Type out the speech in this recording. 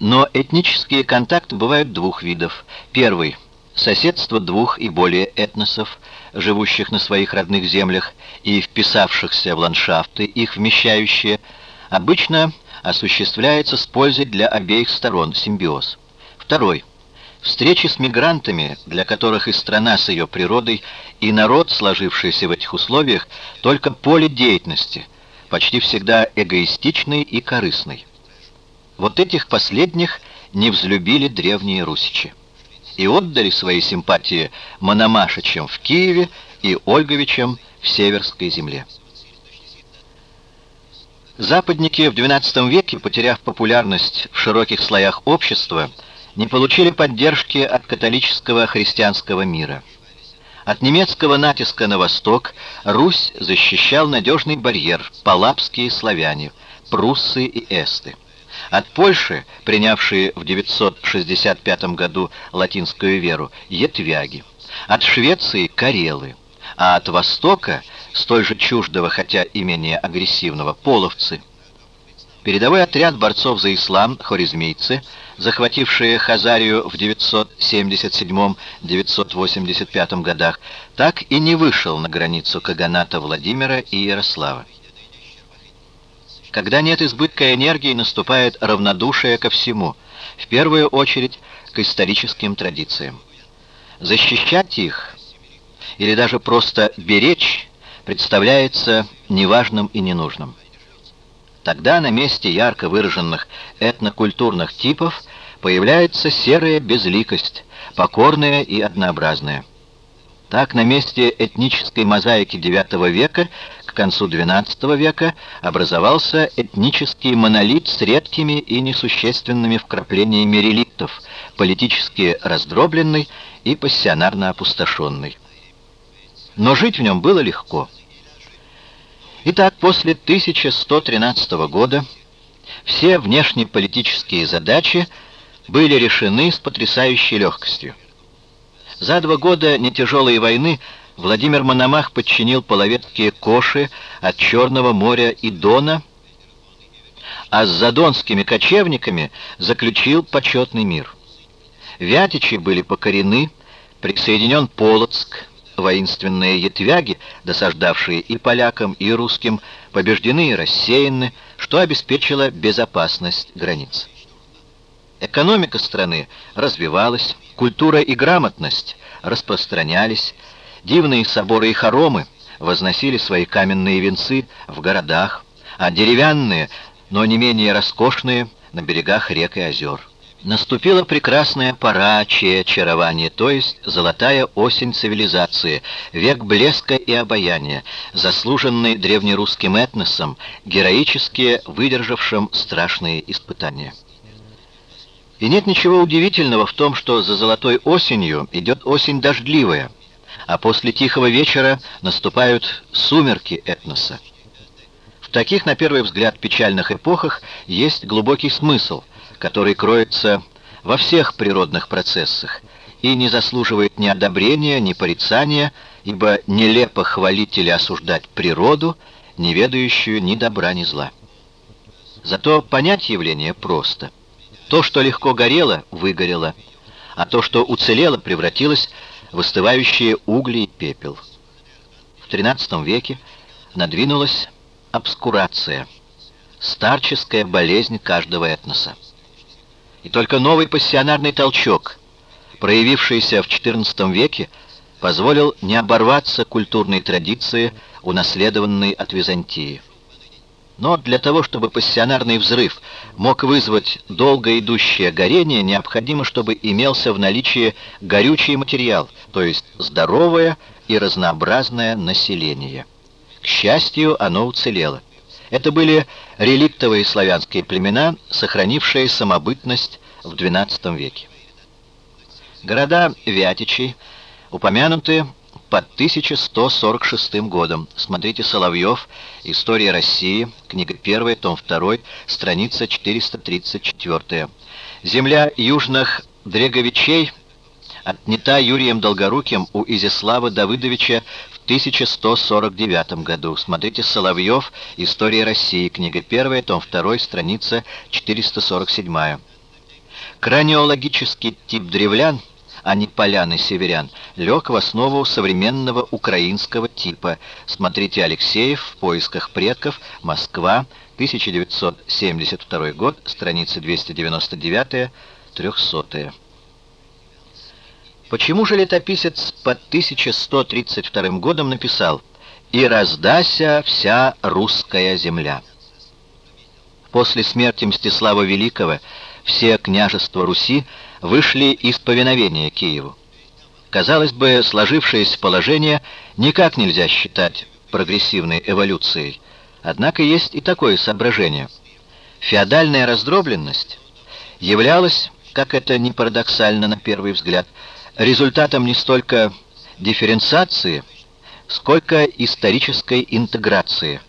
Но этнические контакты бывают двух видов. Первый – соседство двух и более этносов, живущих на своих родных землях и вписавшихся в ландшафты, их вмещающие, обычно осуществляется с пользой для обеих сторон, симбиоз. Второй – встречи с мигрантами, для которых и страна с ее природой, и народ, сложившийся в этих условиях, только поле деятельности, почти всегда эгоистичный и корыстный. Вот этих последних не взлюбили древние русичи и отдали свои симпатии Мономашичам в Киеве и Ольговичам в Северской земле. Западники в XII веке, потеряв популярность в широких слоях общества, не получили поддержки от католического христианского мира. От немецкого натиска на восток Русь защищал надежный барьер – палапские славяне, пруссы и эсты. От Польши, принявшие в 965 году латинскую веру, етвяги. От Швеции – карелы. А от Востока, столь же чуждого, хотя и менее агрессивного, половцы. Передовой отряд борцов за ислам, хорезмийцы, захватившие Хазарию в 977-985 годах, так и не вышел на границу Каганата Владимира и Ярослава. Когда нет избытка энергии, наступает равнодушие ко всему, в первую очередь к историческим традициям. Защищать их или даже просто беречь представляется неважным и ненужным. Тогда на месте ярко выраженных этнокультурных типов появляется серая безликость, покорная и однообразная. Так, на месте этнической мозаики IX века концу XII века образовался этнический монолит с редкими и несущественными вкраплениями реликтов, политически раздробленный и пассионарно опустошенный. Но жить в нем было легко. Итак, после 1113 года все внешнеполитические задачи были решены с потрясающей легкостью. За два года нетяжелой войны Владимир Мономах подчинил половецкие коши от Черного моря и Дона, а с задонскими кочевниками заключил почетный мир. Вятичи были покорены, присоединен Полоцк, воинственные ятвяги, досаждавшие и полякам, и русским, побеждены и рассеяны, что обеспечило безопасность границ. Экономика страны развивалась, культура и грамотность распространялись, дивные соборы и хоромы возносили свои каменные венцы в городах, а деревянные, но не менее роскошные, на берегах рек и озер. Наступила прекрасная пора чарования, то есть золотая осень цивилизации, век блеска и обаяния, заслуженный древнерусским этносом, героически выдержавшим страшные испытания. И нет ничего удивительного в том, что за золотой осенью идет осень дождливая, а после тихого вечера наступают сумерки этноса. В таких, на первый взгляд, печальных эпохах есть глубокий смысл, который кроется во всех природных процессах и не заслуживает ни одобрения, ни порицания, ибо нелепо хвалить или осуждать природу, не ведающую ни добра, ни зла. Зато понять явление просто. То, что легко горело, выгорело, а то, что уцелело, превратилось в остывающие угли и пепел. В XIII веке надвинулась обскурация, старческая болезнь каждого этноса. И только новый пассионарный толчок, проявившийся в XIV веке, позволил не оборваться культурной традиции, унаследованной от Византии. Но для того, чтобы пассионарный взрыв мог вызвать долго идущее горение, необходимо, чтобы имелся в наличии горючий материал, то есть здоровое и разнообразное население. К счастью, оно уцелело. Это были реликтовые славянские племена, сохранившие самобытность в XII веке. Города Вятичей упомянуты под 1146 годом. Смотрите Соловьев, История России, книга 1, том 2, страница 434. Земля южных Дреговичей отнята Юрием Долгоруким у Изяслава Давыдовича в 1149 году. Смотрите Соловьев, История России, книга 1, том 2, страница 447. Краниологический тип древлян, а не полян и северян, лег в основу современного украинского типа. Смотрите Алексеев в «Поисках предков. Москва. 1972 год. Страницы 299-300». Почему же летописец под 1132 годом написал «И раздася вся русская земля»? После смерти Мстислава Великого все княжества Руси вышли из повиновения Киеву. Казалось бы, сложившееся положение никак нельзя считать прогрессивной эволюцией, однако есть и такое соображение. Феодальная раздробленность являлась, как это не парадоксально на первый взгляд, результатом не столько дифференциации, сколько исторической интеграции –